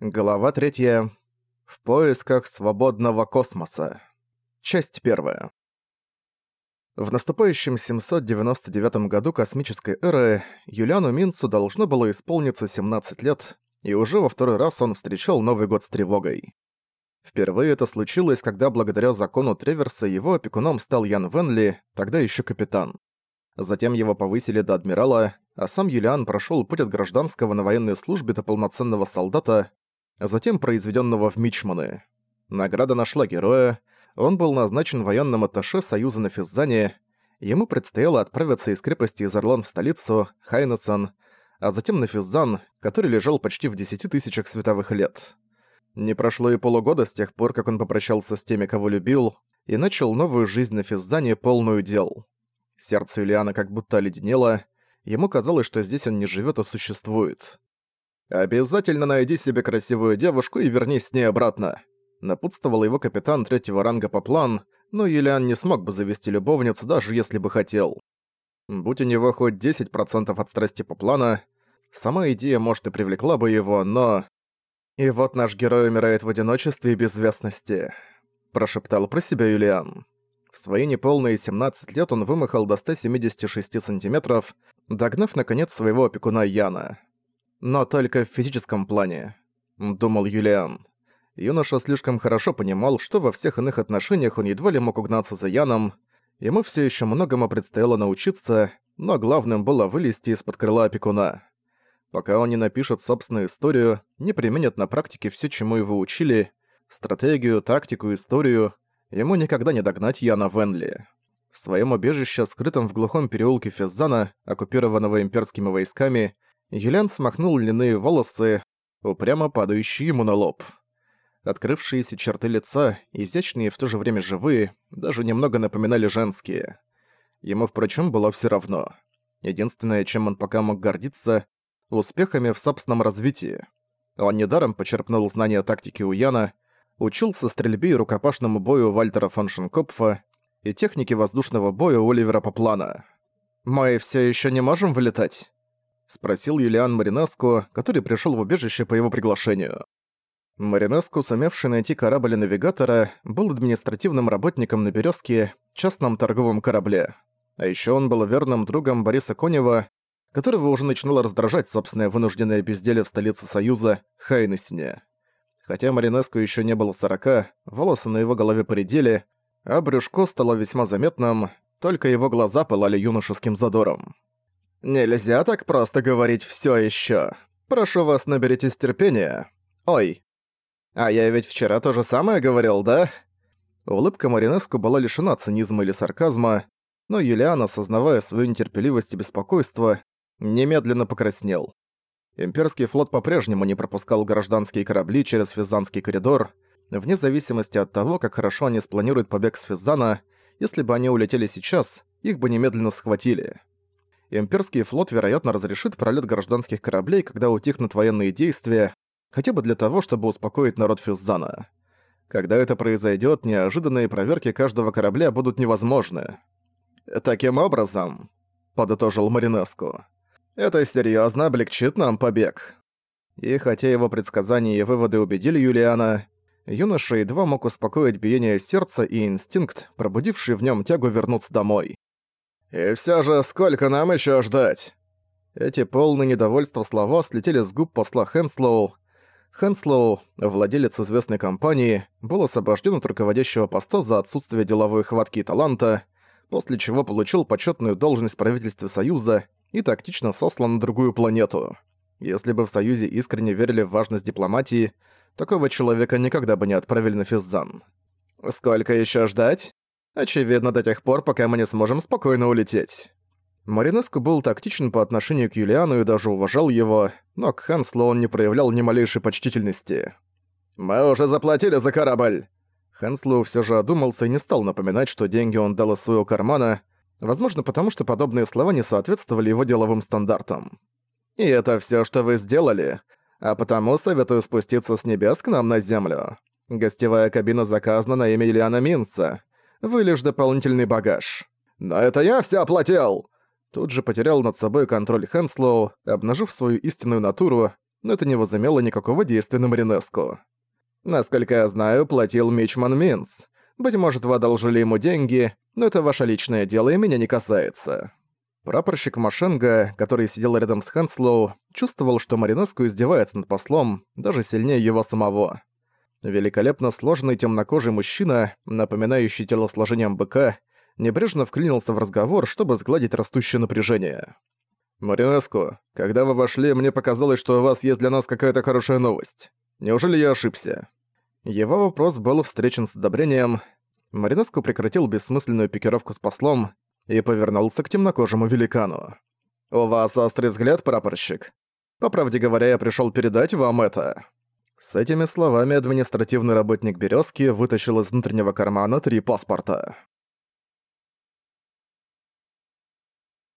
Глава 3. В поисках свободного космоса. Часть 1. В наступающем 799 году космической эры Юлиану Минцу должно было исполниться 17 лет, и уже во второй раз он встречал Новый год с тревогой. Впервые это случилось, когда благодаря закону Треверса его опекуном стал Ян Венли, тогда еще капитан. Затем его повысили до адмирала, а сам Юлиан прошел путь от гражданского на военной службе до полноценного солдата, а затем произведенного в Мичманы. Награда нашла героя, он был назначен военным атташе Союза на Физзане, ему предстояло отправиться из крепости Изарлон в столицу, Хайнесон, а затем на Физзан, который лежал почти в десяти тысячах световых лет. Не прошло и полугода с тех пор, как он попрощался с теми, кого любил, и начал новую жизнь на Физзане, полную дел. Сердце Ильяна как будто оледенело, ему казалось, что здесь он не живет, а существует. «Обязательно найди себе красивую девушку и вернись с ней обратно», напутствовал его капитан третьего ранга по план, но Юлиан не смог бы завести любовницу, даже если бы хотел. Будь у него хоть 10% от страсти по плана, сама идея, может, и привлекла бы его, но... «И вот наш герой умирает в одиночестве и безвестности», – прошептал про себя Юлиан. В свои неполные 17 лет он вымахал до 176 сантиметров, догнав, наконец, своего опекуна Яна но только в физическом плане», — думал Юлиан. Юноша слишком хорошо понимал, что во всех иных отношениях он едва ли мог угнаться за Яном, ему все еще многому предстояло научиться, но главным было вылезти из-под крыла опекуна. Пока он не напишет собственную историю, не применит на практике все, чему его учили, стратегию, тактику, историю, ему никогда не догнать Яна Венли. В своем убежище, скрытом в глухом переулке Феззана, оккупированного имперскими войсками, Юлиан смахнул льняные волосы, упрямо падающие ему на лоб. Открывшиеся черты лица, изящные и в то же время живые, даже немного напоминали женские. Ему, впрочем, было все равно. Единственное, чем он пока мог гордиться — успехами в собственном развитии. Он недаром почерпнул знания тактики у Яна, учился стрельбе и рукопашному бою Вальтера фон Шенкопфа и технике воздушного боя Оливера Поплана. «Мы все еще не можем вылетать?» — спросил Юлиан Маринеску, который пришел в убежище по его приглашению. Маринеску, сумевший найти корабль навигатора, был административным работником на «Берёзке», частном торговом корабле. А ещё он был верным другом Бориса Конева, которого уже начинало раздражать собственное вынужденное безделие в столице Союза, Хайнесине. Хотя Маринеску ещё не было сорока, волосы на его голове поредели, а брюшко стало весьма заметным, только его глаза пылали юношеским задором. Нельзя так просто говорить «всё ещё». Прошу вас, наберитесь терпения. Ой. А я ведь вчера то же самое говорил, да? Улыбка Маринеску была лишена цинизма или сарказма, но Юлиан, осознавая свою нетерпеливость и беспокойство, немедленно покраснел. Имперский флот по-прежнему не пропускал гражданские корабли через Физанский коридор, вне зависимости от того, как хорошо они спланируют побег с Физана, если бы они улетели сейчас, их бы немедленно схватили имперский флот, вероятно, разрешит пролет гражданских кораблей, когда утихнут военные действия, хотя бы для того, чтобы успокоить народ Физзана. Когда это произойдет, неожиданные проверки каждого корабля будут невозможны. «Таким образом», — подытожил Маринеску, — «это серьезно облегчит нам побег». И хотя его предсказания и выводы убедили Юлиана, юноша едва мог успокоить биение сердца и инстинкт, пробудивший в нем тягу вернуться домой. «И всё же, сколько нам ещё ждать?» Эти полные недовольства слова слетели с губ посла Хэнслоу. Хэнслоу, владелец известной компании, был освобожден от руководящего поста за отсутствие деловой хватки и таланта, после чего получил почетную должность в правительстве Союза и тактично сослан на другую планету. Если бы в Союзе искренне верили в важность дипломатии, такого человека никогда бы не отправили на Физзан. «Сколько ещё ждать?» Очевидно, до тех пор, пока мы не сможем спокойно улететь. Маринеску был тактичен по отношению к Юлиану и даже уважал его, но к Хэнслу он не проявлял ни малейшей почтительности. «Мы уже заплатили за корабль!» Хэнслу все же одумался и не стал напоминать, что деньги он дал из своего кармана, возможно, потому что подобные слова не соответствовали его деловым стандартам. «И это все, что вы сделали, а потому советую спуститься с небес к нам на землю. Гостевая кабина заказана на имя Ильяна Минца вы лишь дополнительный багаж. Но это я все оплатил!» Тут же потерял над собой контроль Хэнслоу, обнажив свою истинную натуру, но это не возымело никакого действия на Маринеску. «Насколько я знаю, платил Мичман Минц. Быть может, вы одолжили ему деньги, но это ваше личное дело и меня не касается». Прапорщик Машенга, который сидел рядом с Хэнслоу, чувствовал, что Маринеску издевается над послом, даже сильнее его самого. Великолепно сложенный темнокожий мужчина, напоминающий телосложением быка, небрежно вклинился в разговор, чтобы сгладить растущее напряжение. «Маринеску, когда вы вошли, мне показалось, что у вас есть для нас какая-то хорошая новость. Неужели я ошибся?» Его вопрос был встречен с одобрением. Маринеску прекратил бессмысленную пикировку с послом и повернулся к темнокожему великану. «У вас острый взгляд, прапорщик. По правде говоря, я пришёл передать вам это». С этими словами административный работник Берёзки вытащил из внутреннего кармана три паспорта.